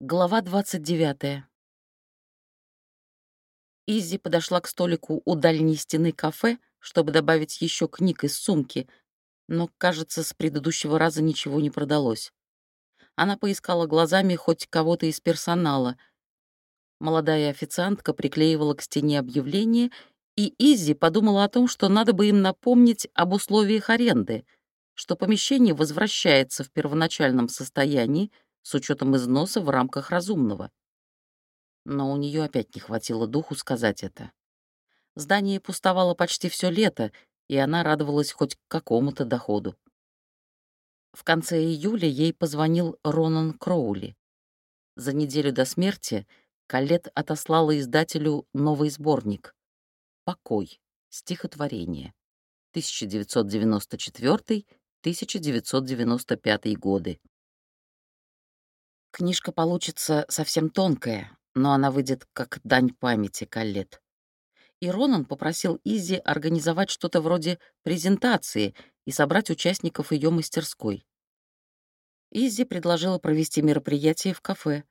Глава 29. Изи подошла к столику у дальней стены кафе, чтобы добавить еще книг из сумки, но, кажется, с предыдущего раза ничего не продалось. Она поискала глазами хоть кого-то из персонала. Молодая официантка приклеивала к стене объявление, и Изи подумала о том, что надо бы им напомнить об условиях аренды, что помещение возвращается в первоначальном состоянии, с учетом износа в рамках разумного. Но у нее опять не хватило духу сказать это. Здание пустовало почти все лето, и она радовалась хоть какому-то доходу. В конце июля ей позвонил Ронан Кроули. За неделю до смерти Калет отослала издателю новый сборник «Покой. Стихотворение. 1994-1995 годы». Книжка получится совсем тонкая, но она выйдет как дань памяти Каллет. И Ронан попросил Изи организовать что-то вроде презентации и собрать участников ее мастерской. Изи предложила провести мероприятие в кафе.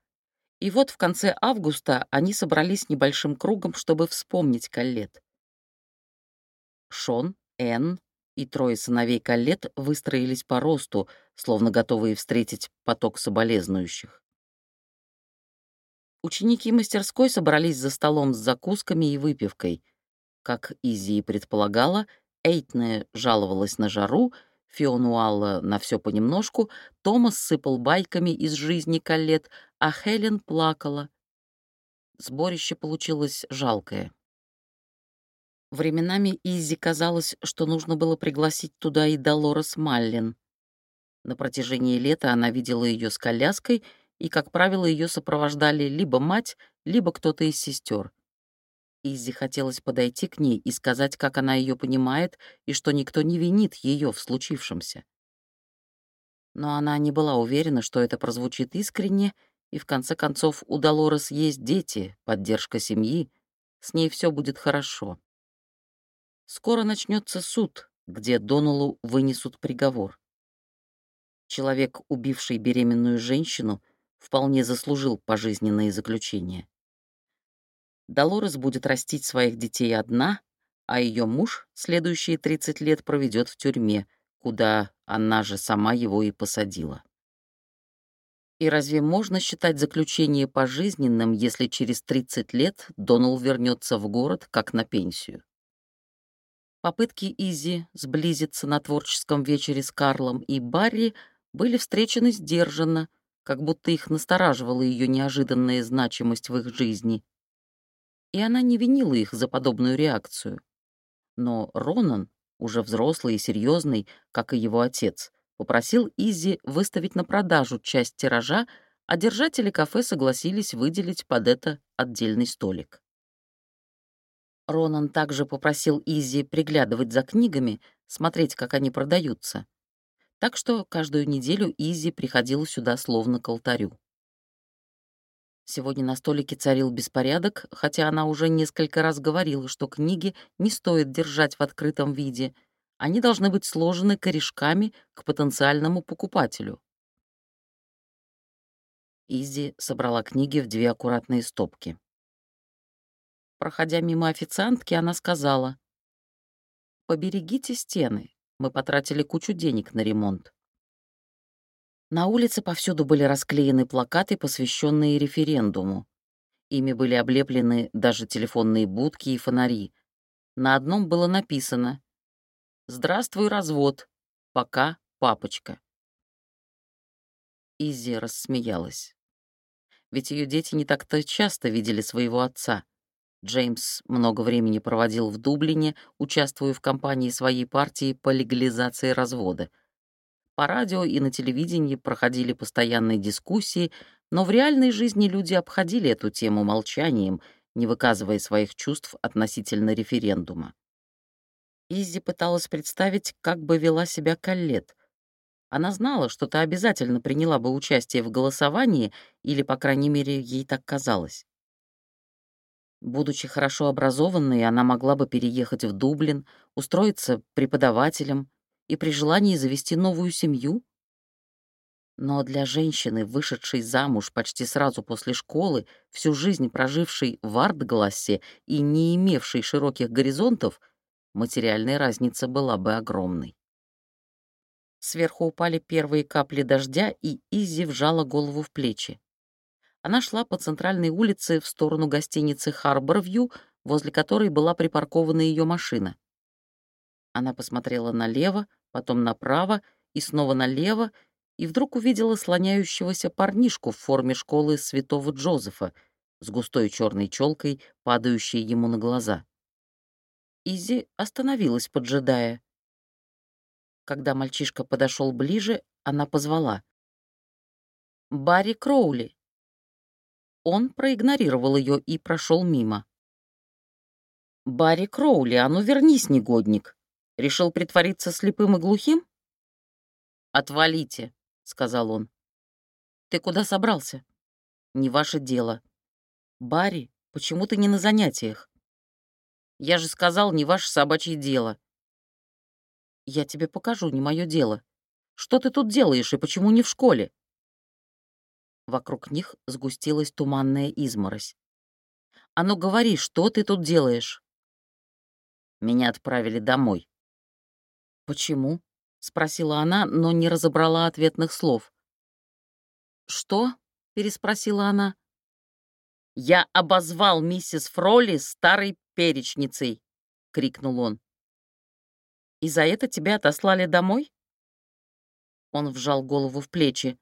И вот в конце августа они собрались небольшим кругом, чтобы вспомнить Каллет. Шон, Энн и трое сыновей Каллет выстроились по росту, словно готовые встретить поток соболезнующих. Ученики мастерской собрались за столом с закусками и выпивкой. Как Изи и предполагала, Эйтне жаловалась на жару, Фионуалла на все понемножку, Томас сыпал байками из жизни Каллет, а Хелен плакала. Сборище получилось жалкое. Временами Изи казалось, что нужно было пригласить туда и Долорес Маллин. На протяжении лета она видела ее с коляской, и, как правило, ее сопровождали либо мать, либо кто-то из сестер. Изи хотелось подойти к ней и сказать, как она ее понимает, и что никто не винит ее в случившемся. Но она не была уверена, что это прозвучит искренне, и в конце концов у Долорес есть дети, поддержка семьи, с ней все будет хорошо. Скоро начнется суд, где Доналу вынесут приговор. Человек, убивший беременную женщину, вполне заслужил пожизненное заключение. Долорес будет растить своих детей одна, а ее муж следующие 30 лет проведет в тюрьме, куда она же сама его и посадила. И разве можно считать заключение пожизненным, если через 30 лет Донал вернется в город как на пенсию? Попытки Изи сблизиться на творческом вечере с Карлом и Барри были встречены сдержанно, как будто их настораживала ее неожиданная значимость в их жизни. И она не винила их за подобную реакцию. Но Ронан, уже взрослый и серьезный, как и его отец, попросил Изи выставить на продажу часть тиража, а держатели кафе согласились выделить под это отдельный столик. Ронан также попросил Изи приглядывать за книгами, смотреть, как они продаются. Так что каждую неделю Изи приходила сюда словно к алтарю. Сегодня на столике царил беспорядок, хотя она уже несколько раз говорила, что книги не стоит держать в открытом виде. Они должны быть сложены корешками к потенциальному покупателю. Изи собрала книги в две аккуратные стопки. Проходя мимо официантки, она сказала, «Поберегите стены, мы потратили кучу денег на ремонт». На улице повсюду были расклеены плакаты, посвященные референдуму. Ими были облеплены даже телефонные будки и фонари. На одном было написано «Здравствуй, развод. Пока, папочка». Изи рассмеялась. Ведь ее дети не так-то часто видели своего отца. Джеймс много времени проводил в Дублине, участвуя в кампании своей партии по легализации развода. По радио и на телевидении проходили постоянные дискуссии, но в реальной жизни люди обходили эту тему молчанием, не выказывая своих чувств относительно референдума. Изи пыталась представить, как бы вела себя Каллет. Она знала, что та обязательно приняла бы участие в голосовании, или, по крайней мере, ей так казалось. Будучи хорошо образованной, она могла бы переехать в Дублин, устроиться преподавателем и при желании завести новую семью. Но для женщины, вышедшей замуж почти сразу после школы, всю жизнь прожившей в Артглассе и не имевшей широких горизонтов, материальная разница была бы огромной. Сверху упали первые капли дождя, и Изи вжала голову в плечи. Она шла по центральной улице в сторону гостиницы «Харборвью», возле которой была припаркована ее машина. Она посмотрела налево, потом направо и снова налево, и вдруг увидела слоняющегося парнишку в форме школы святого Джозефа с густой черной челкой, падающей ему на глаза. Изи остановилась, поджидая. Когда мальчишка подошел ближе, она позвала. «Барри Кроули!» Он проигнорировал ее и прошел мимо. «Барри Кроули, а ну вернись, негодник! Решил притвориться слепым и глухим?» «Отвалите!» — сказал он. «Ты куда собрался?» «Не ваше дело». «Барри, почему ты не на занятиях?» «Я же сказал, не ваше собачье дело. Я тебе покажу, не мое дело. Что ты тут делаешь и почему не в школе?» Вокруг них сгустилась туманная изморозь. «А ну говори, что ты тут делаешь?» Меня отправили домой. «Почему?» — спросила она, но не разобрала ответных слов. «Что?» — переспросила она. «Я обозвал миссис Фроли старой перечницей!» — крикнул он. И за это тебя отослали домой?» Он вжал голову в плечи.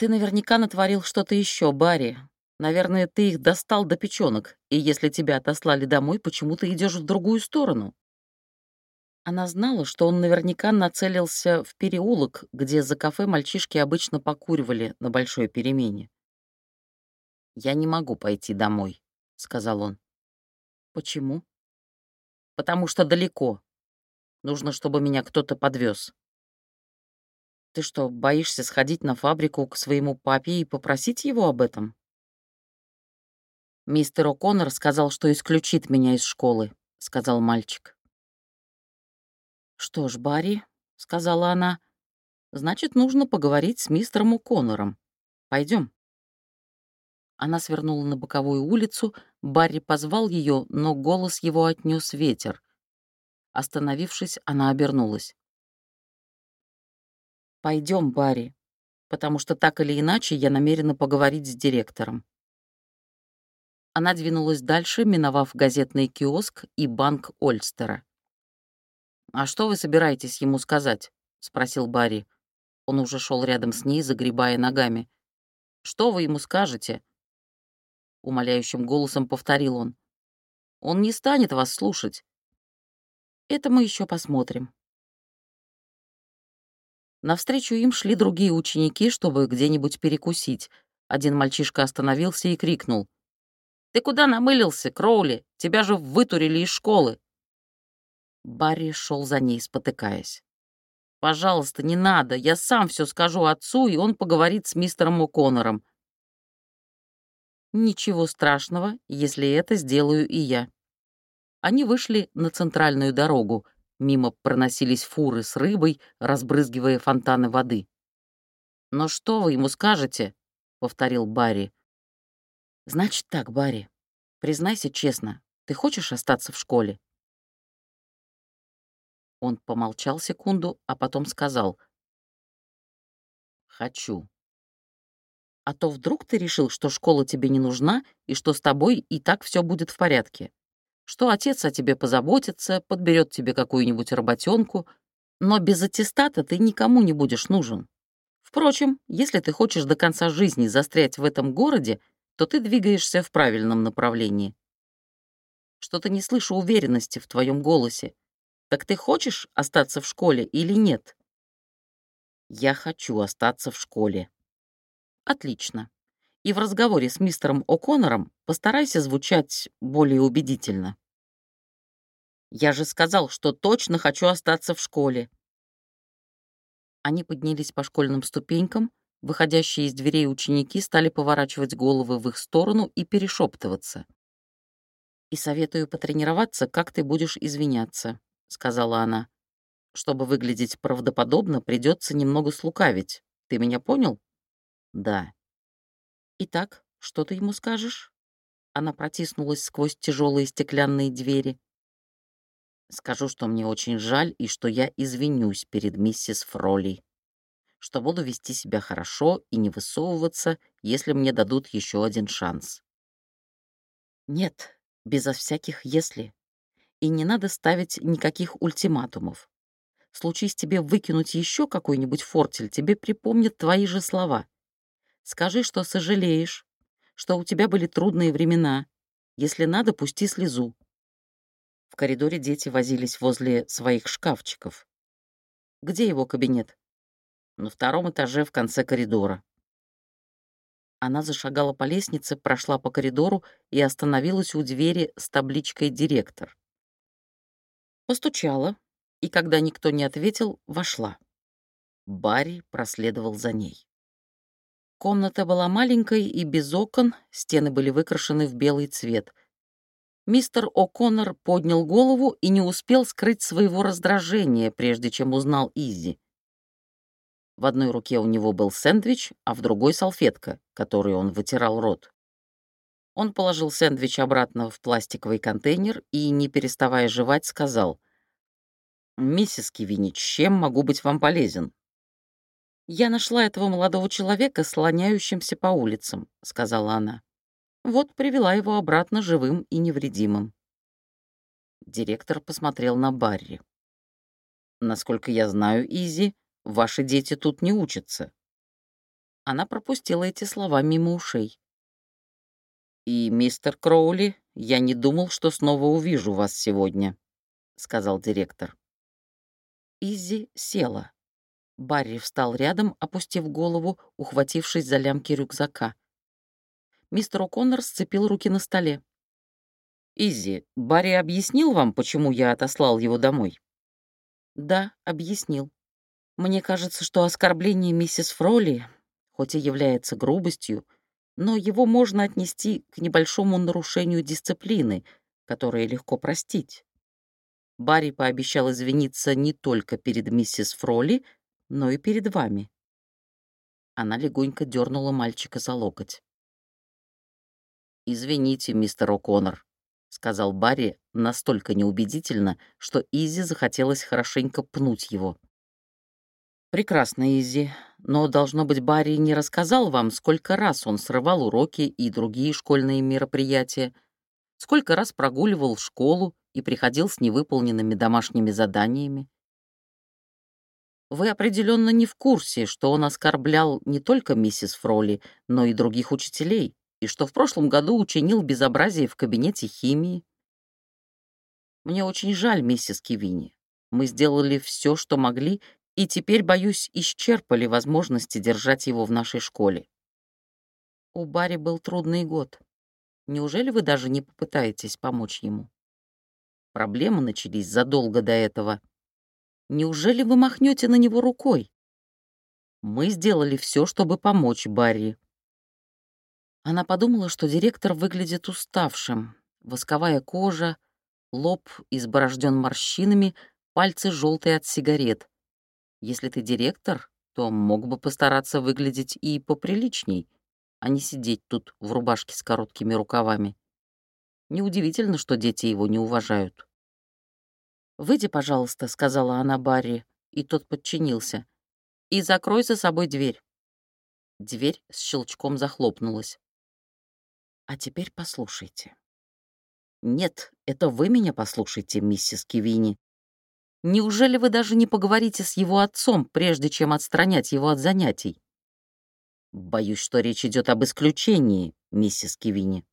«Ты наверняка натворил что-то еще, Барри. Наверное, ты их достал до печенок, и если тебя отослали домой, почему ты идешь в другую сторону?» Она знала, что он наверняка нацелился в переулок, где за кафе мальчишки обычно покуривали на большой перемене. «Я не могу пойти домой», — сказал он. «Почему?» потому что далеко. Нужно, чтобы меня кто-то подвез. Ты что, боишься сходить на фабрику к своему папе и попросить его об этом? Мистер О'Коннор сказал, что исключит меня из школы, сказал мальчик. Что ж, Барри, сказала она, значит, нужно поговорить с мистером О'Коннором. Пойдем. Она свернула на боковую улицу, Барри позвал ее, но голос его отнес ветер. Остановившись, она обернулась. Пойдем, Барри, потому что так или иначе я намерена поговорить с директором. Она двинулась дальше, миновав газетный киоск и банк Ольстера. «А что вы собираетесь ему сказать?» — спросил Барри. Он уже шел рядом с ней, загребая ногами. «Что вы ему скажете?» — умоляющим голосом повторил он. «Он не станет вас слушать. Это мы еще посмотрим». Навстречу им шли другие ученики, чтобы где-нибудь перекусить. Один мальчишка остановился и крикнул. «Ты куда намылился, Кроули? Тебя же вытурили из школы!» Барри шел за ней, спотыкаясь. «Пожалуйста, не надо, я сам все скажу отцу, и он поговорит с мистером О'Коннором. Ничего страшного, если это сделаю и я. Они вышли на центральную дорогу. Мимо проносились фуры с рыбой, разбрызгивая фонтаны воды. «Но что вы ему скажете?» — повторил Барри. «Значит так, Барри, признайся честно, ты хочешь остаться в школе?» Он помолчал секунду, а потом сказал. «Хочу» а то вдруг ты решил, что школа тебе не нужна и что с тобой и так все будет в порядке. Что отец о тебе позаботится, подберет тебе какую-нибудь работенку, но без аттестата ты никому не будешь нужен. Впрочем, если ты хочешь до конца жизни застрять в этом городе, то ты двигаешься в правильном направлении. Что-то не слышу уверенности в твоем голосе. Так ты хочешь остаться в школе или нет? Я хочу остаться в школе, Отлично. И в разговоре с мистером О'Коннором постарайся звучать более убедительно. Я же сказал, что точно хочу остаться в школе. Они поднялись по школьным ступенькам, выходящие из дверей ученики стали поворачивать головы в их сторону и перешептываться. «И советую потренироваться, как ты будешь извиняться», — сказала она. Чтобы выглядеть правдоподобно, придется немного слукавить. Ты меня понял? Да. Итак, что ты ему скажешь? Она протиснулась сквозь тяжелые стеклянные двери. Скажу, что мне очень жаль и что я извинюсь перед миссис Фроли. Что буду вести себя хорошо и не высовываться, если мне дадут еще один шанс. Нет, безо всяких «если». И не надо ставить никаких ультиматумов. Случись тебе выкинуть еще какой-нибудь фортель, тебе припомнят твои же слова. Скажи, что сожалеешь, что у тебя были трудные времена. Если надо, пусти слезу. Коридоре дети возились возле своих шкафчиков. Где его кабинет? На втором этаже в конце коридора. Она зашагала по лестнице, прошла по коридору и остановилась у двери с табличкой «Директор». Постучала, и, когда никто не ответил, вошла. Барри проследовал за ней. Комната была маленькой и без окон, стены были выкрашены в белый цвет. Мистер О'Коннор поднял голову и не успел скрыть своего раздражения, прежде чем узнал Изи. В одной руке у него был сэндвич, а в другой — салфетка, которой он вытирал рот. Он положил сэндвич обратно в пластиковый контейнер и, не переставая жевать, сказал — «Миссис Кивини, чем могу быть вам полезен?» «Я нашла этого молодого человека, слоняющимся по улицам», — сказала она. «Вот привела его обратно живым и невредимым». Директор посмотрел на Барри. «Насколько я знаю, Изи, ваши дети тут не учатся». Она пропустила эти слова мимо ушей. «И, мистер Кроули, я не думал, что снова увижу вас сегодня», — сказал директор. Изи села. Барри встал рядом, опустив голову, ухватившись за лямки рюкзака. Мистер О'Коннор сцепил руки на столе. «Изи, Барри объяснил вам, почему я отослал его домой?» «Да, объяснил. Мне кажется, что оскорбление миссис Фроли, хоть и является грубостью, но его можно отнести к небольшому нарушению дисциплины, которое легко простить. Барри пообещал извиниться не только перед миссис Фроли, но и перед вами. Она легонько дернула мальчика за локоть. «Извините, мистер О'Коннор», — сказал Барри настолько неубедительно, что Изи захотелось хорошенько пнуть его. «Прекрасно, Изи, но, должно быть, Барри не рассказал вам, сколько раз он срывал уроки и другие школьные мероприятия, сколько раз прогуливал в школу и приходил с невыполненными домашними заданиями. Вы определенно не в курсе, что он оскорблял не только миссис Фроли, но и других учителей, и что в прошлом году учинил безобразие в кабинете химии. Мне очень жаль, миссис Кивини. Мы сделали все, что могли, и теперь, боюсь, исчерпали возможности держать его в нашей школе. У Барри был трудный год. Неужели вы даже не попытаетесь помочь ему? Проблемы начались задолго до этого. Неужели вы махнете на него рукой? Мы сделали все, чтобы помочь Барри. Она подумала, что директор выглядит уставшим. Восковая кожа, лоб изборожден морщинами, пальцы желтые от сигарет. Если ты директор, то мог бы постараться выглядеть и поприличней, а не сидеть тут в рубашке с короткими рукавами. Неудивительно, что дети его не уважают. «Выйди, пожалуйста», — сказала она Барри, и тот подчинился. «И закрой за собой дверь». Дверь с щелчком захлопнулась. «А теперь послушайте». «Нет, это вы меня послушайте, миссис Кивини. Неужели вы даже не поговорите с его отцом, прежде чем отстранять его от занятий?» «Боюсь, что речь идет об исключении, миссис Кивини»,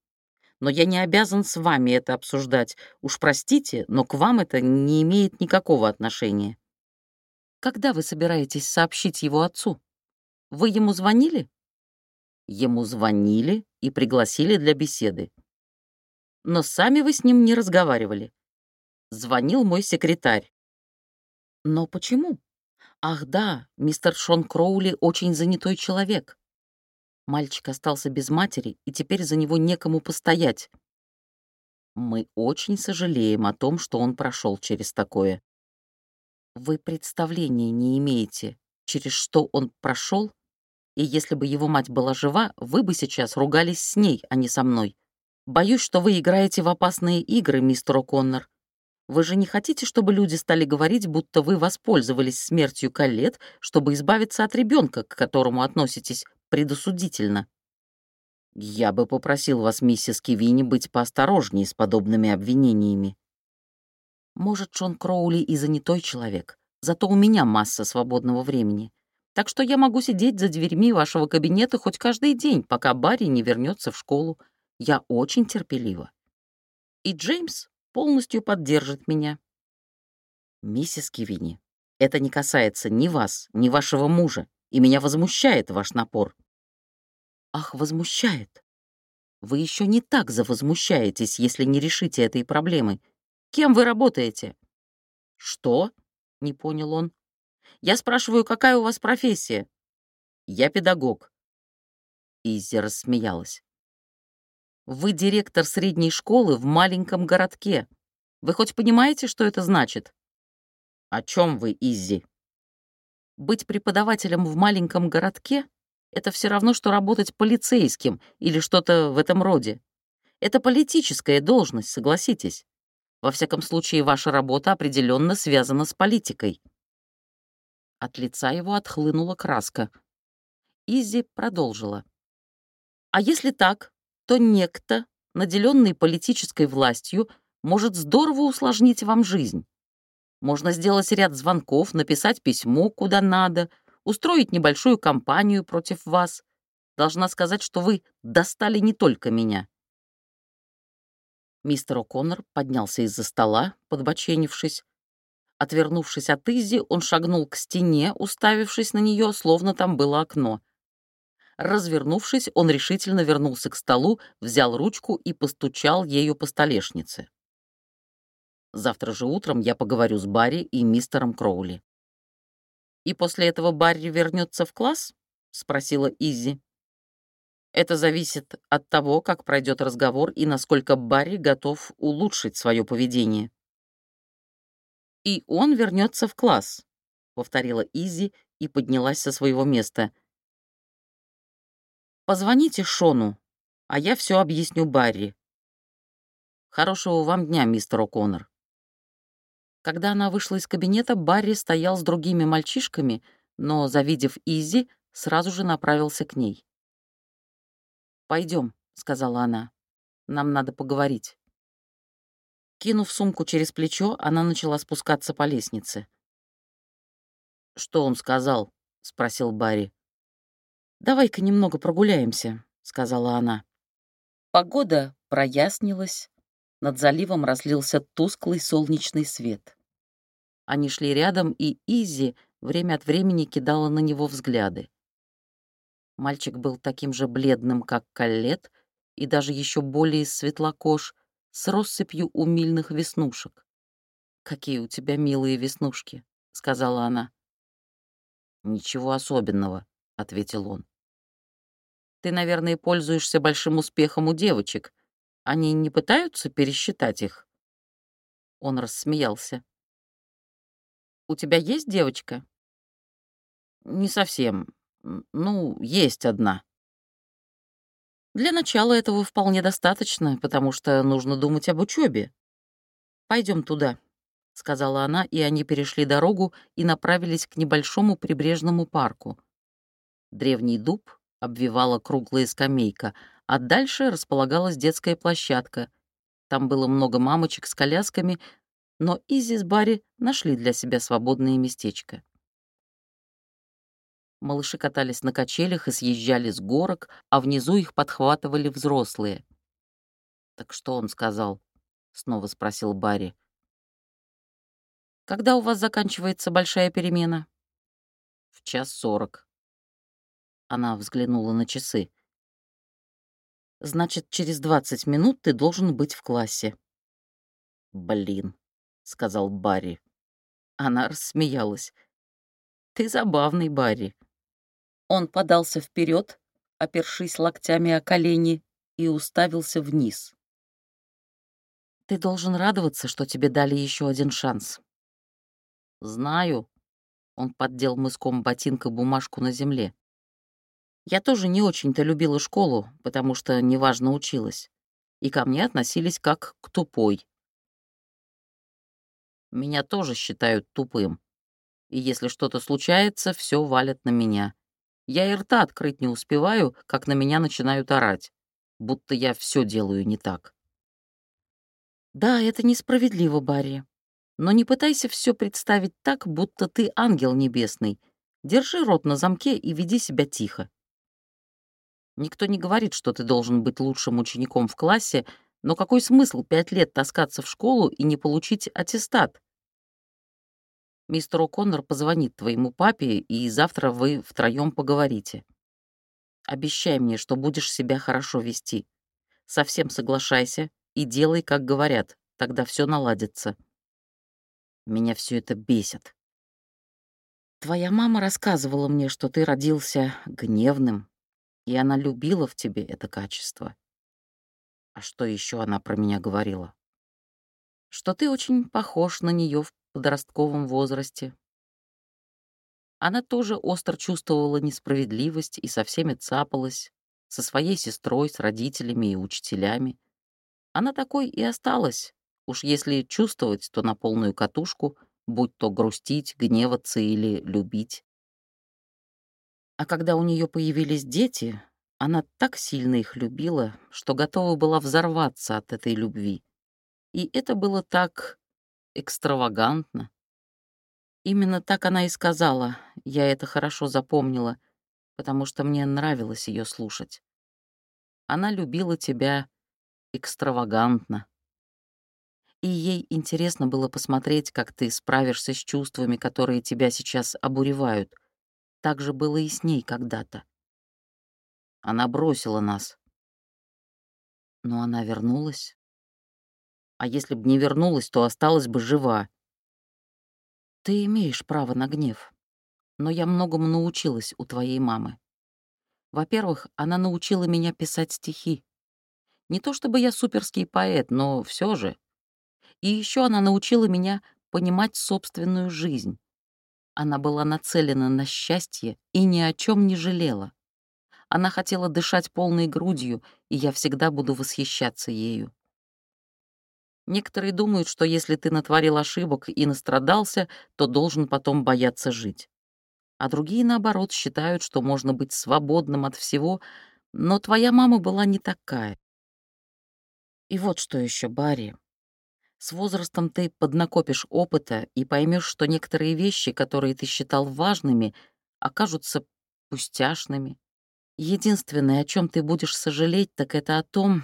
но я не обязан с вами это обсуждать. Уж простите, но к вам это не имеет никакого отношения. Когда вы собираетесь сообщить его отцу? Вы ему звонили? Ему звонили и пригласили для беседы. Но сами вы с ним не разговаривали. Звонил мой секретарь. Но почему? Ах да, мистер Шон Кроули очень занятой человек. Мальчик остался без матери, и теперь за него некому постоять. Мы очень сожалеем о том, что он прошел через такое. Вы представления не имеете, через что он прошел, и если бы его мать была жива, вы бы сейчас ругались с ней, а не со мной. Боюсь, что вы играете в опасные игры, мистер О'Коннор. Вы же не хотите, чтобы люди стали говорить, будто вы воспользовались смертью Калет, чтобы избавиться от ребенка, к которому относитесь предосудительно? Я бы попросил вас, миссис Кивини, быть поосторожнее с подобными обвинениями. Может, Шон Кроули и занятой человек, зато у меня масса свободного времени. Так что я могу сидеть за дверьми вашего кабинета хоть каждый день, пока Барри не вернется в школу. Я очень терпелива. И Джеймс полностью поддержит меня. Миссис Кивини, это не касается ни вас, ни вашего мужа, и меня возмущает ваш напор. Ах, возмущает. Вы еще не так завозмущаетесь, если не решите этой проблемы. Кем вы работаете? Что? Не понял он. Я спрашиваю, какая у вас профессия? Я педагог. Изи рассмеялась. Вы директор средней школы в маленьком городке. Вы хоть понимаете, что это значит? О чем вы, Иззи? Быть преподавателем в маленьком городке — это все равно, что работать полицейским или что-то в этом роде. Это политическая должность, согласитесь. Во всяком случае, ваша работа определенно связана с политикой. От лица его отхлынула краска. Изи продолжила. А если так, то некто, наделенный политической властью, может здорово усложнить вам жизнь. Можно сделать ряд звонков, написать письмо куда надо, устроить небольшую кампанию против вас. Должна сказать, что вы достали не только меня. Мистер О'Коннор поднялся из-за стола, подбоченившись. Отвернувшись от Изи, он шагнул к стене, уставившись на нее, словно там было окно. Развернувшись, он решительно вернулся к столу, взял ручку и постучал ею по столешнице. Завтра же утром я поговорю с Барри и мистером Кроули. «И после этого Барри вернется в класс?» — спросила Изи. «Это зависит от того, как пройдет разговор и насколько Барри готов улучшить свое поведение». «И он вернется в класс», — повторила Изи и поднялась со своего места — Позвоните Шону, а я все объясню Барри. Хорошего вам дня, мистер О'Коннор. Когда она вышла из кабинета, Барри стоял с другими мальчишками, но, завидев Изи, сразу же направился к ней. Пойдем, сказала она. «Нам надо поговорить». Кинув сумку через плечо, она начала спускаться по лестнице. «Что он сказал?» — спросил Барри. «Давай-ка немного прогуляемся», — сказала она. Погода прояснилась, над заливом разлился тусклый солнечный свет. Они шли рядом, и Изи время от времени кидала на него взгляды. Мальчик был таким же бледным, как Каллет, и даже еще более светлокож, с россыпью умильных веснушек. «Какие у тебя милые веснушки», — сказала она. «Ничего особенного», — ответил он. «Ты, наверное, пользуешься большим успехом у девочек. Они не пытаются пересчитать их?» Он рассмеялся. «У тебя есть девочка?» «Не совсем. Ну, есть одна». «Для начала этого вполне достаточно, потому что нужно думать об учебе. Пойдем туда», — сказала она, и они перешли дорогу и направились к небольшому прибрежному парку. Древний дуб обвивала круглая скамейка, а дальше располагалась детская площадка. Там было много мамочек с колясками, но Изи с Барри нашли для себя свободное местечко. Малыши катались на качелях и съезжали с горок, а внизу их подхватывали взрослые. «Так что он сказал?» — снова спросил Барри. «Когда у вас заканчивается большая перемена?» «В час сорок», она взглянула на часы. «Значит, через двадцать минут ты должен быть в классе». «Блин», — сказал Барри. Она рассмеялась. «Ты забавный, Барри». Он подался вперед, опершись локтями о колени, и уставился вниз. «Ты должен радоваться, что тебе дали еще один шанс. Знаю. Он поддел мыском ботинка бумажку на земле. Я тоже не очень-то любила школу, потому что неважно училась. И ко мне относились как к тупой. Меня тоже считают тупым. И если что-то случается, все валят на меня. Я и рта открыть не успеваю, как на меня начинают орать, будто я все делаю не так. Да, это несправедливо, Барри. Но не пытайся все представить так, будто ты ангел небесный. Держи рот на замке и веди себя тихо. Никто не говорит, что ты должен быть лучшим учеником в классе, но какой смысл пять лет таскаться в школу и не получить аттестат? Мистер О'Коннор позвонит твоему папе, и завтра вы втроем поговорите. Обещай мне, что будешь себя хорошо вести. Совсем соглашайся и делай, как говорят, тогда все наладится. Меня все это бесит. Твоя мама рассказывала мне, что ты родился гневным, и она любила в тебе это качество. А что еще она про меня говорила? Что ты очень похож на нее в подростковом возрасте. Она тоже остро чувствовала несправедливость и со всеми цапалась, со своей сестрой, с родителями и учителями. Она такой и осталась, уж если чувствовать, то на полную катушку, будь то грустить, гневаться или любить. А когда у нее появились дети, она так сильно их любила, что готова была взорваться от этой любви. И это было так экстравагантно. Именно так она и сказала, я это хорошо запомнила, потому что мне нравилось ее слушать. Она любила тебя экстравагантно. И ей интересно было посмотреть, как ты справишься с чувствами, которые тебя сейчас обуревают. Так же было и с ней когда-то. Она бросила нас. Но она вернулась а если б не вернулась, то осталась бы жива. Ты имеешь право на гнев, но я многому научилась у твоей мамы. Во-первых, она научила меня писать стихи. Не то чтобы я суперский поэт, но все же. И еще она научила меня понимать собственную жизнь. Она была нацелена на счастье и ни о чем не жалела. Она хотела дышать полной грудью, и я всегда буду восхищаться ею. Некоторые думают, что если ты натворил ошибок и настрадался, то должен потом бояться жить. А другие, наоборот, считают, что можно быть свободным от всего, но твоя мама была не такая. И вот что еще, Барри. С возрастом ты поднакопишь опыта и поймешь, что некоторые вещи, которые ты считал важными, окажутся пустяшными. Единственное, о чем ты будешь сожалеть, так это о том,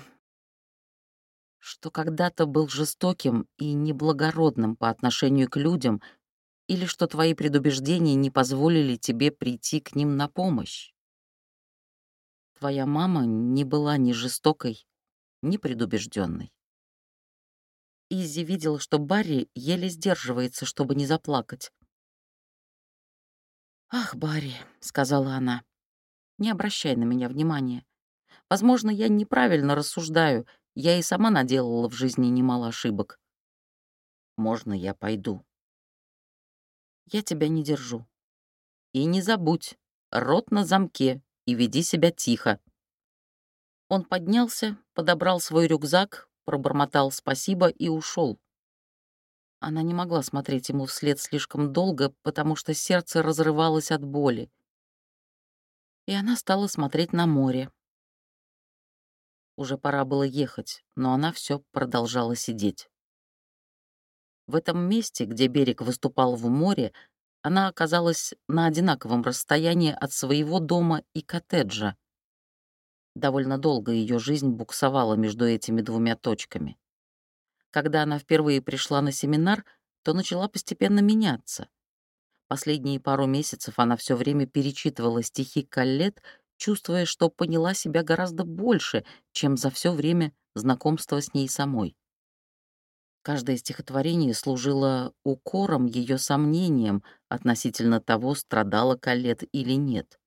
что когда-то был жестоким и неблагородным по отношению к людям, или что твои предубеждения не позволили тебе прийти к ним на помощь. Твоя мама не была ни жестокой, ни предубежденной. Изи видела, что Барри еле сдерживается, чтобы не заплакать. «Ах, Барри», — сказала она, — «не обращай на меня внимания. Возможно, я неправильно рассуждаю, я и сама наделала в жизни немало ошибок. Можно я пойду? Я тебя не держу. И не забудь, рот на замке и веди себя тихо. Он поднялся, подобрал свой рюкзак, пробормотал спасибо и ушел. Она не могла смотреть ему вслед слишком долго, потому что сердце разрывалось от боли. И она стала смотреть на море, уже пора было ехать, но она все продолжала сидеть. В этом месте, где берег выступал в море, она оказалась на одинаковом расстоянии от своего дома и коттеджа. Довольно долго ее жизнь буксовала между этими двумя точками. Когда она впервые пришла на семинар, то начала постепенно меняться. Последние пару месяцев она все время перечитывала стихи Каллет чувствуя, что поняла себя гораздо больше, чем за все время знакомства с ней самой. Каждое стихотворение служило укором ее сомнениям относительно того, страдала Калет или нет.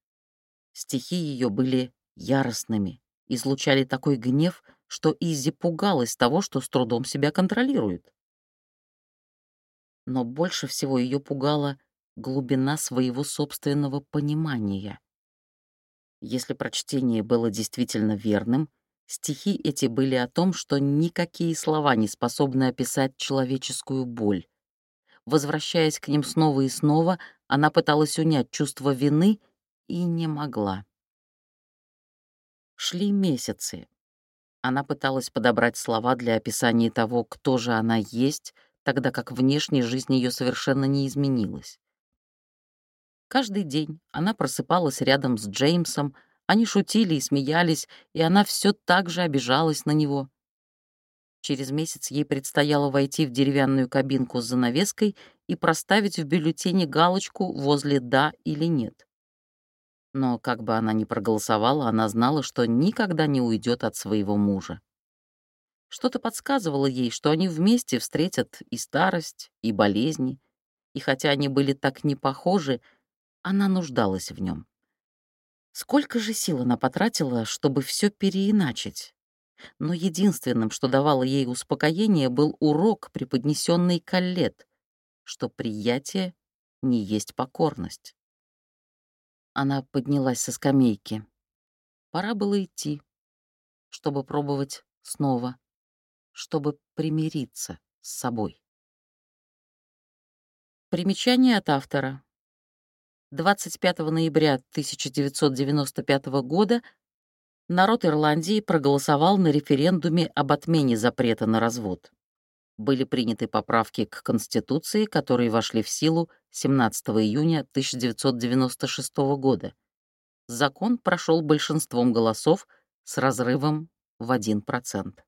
Стихи ее были яростными, излучали такой гнев, что Изи пугалась того, что с трудом себя контролирует. Но больше всего ее пугала глубина своего собственного понимания. Если прочтение было действительно верным, стихи эти были о том, что никакие слова не способны описать человеческую боль. Возвращаясь к ним снова и снова, она пыталась унять чувство вины и не могла. Шли месяцы. Она пыталась подобрать слова для описания того, кто же она есть, тогда как внешняя жизнь ее совершенно не изменилась. Каждый день она просыпалась рядом с Джеймсом, они шутили и смеялись, и она все так же обижалась на него. Через месяц ей предстояло войти в деревянную кабинку с занавеской и проставить в бюллетене галочку возле «да» или «нет». Но как бы она ни проголосовала, она знала, что никогда не уйдет от своего мужа. Что-то подсказывало ей, что они вместе встретят и старость, и болезни, и хотя они были так не похожи, она нуждалась в нем. Сколько же сил она потратила, чтобы все переиначить? Но единственным, что давало ей успокоение, был урок, преподнесенный Каллет, что приятие не есть покорность. Она поднялась со скамейки. Пора было идти, чтобы пробовать снова, чтобы примириться с собой. Примечание от автора. 25 ноября 1995 года народ Ирландии проголосовал на референдуме об отмене запрета на развод. Были приняты поправки к Конституции, которые вошли в силу 17 июня 1996 года. Закон прошел большинством голосов с разрывом в 1%.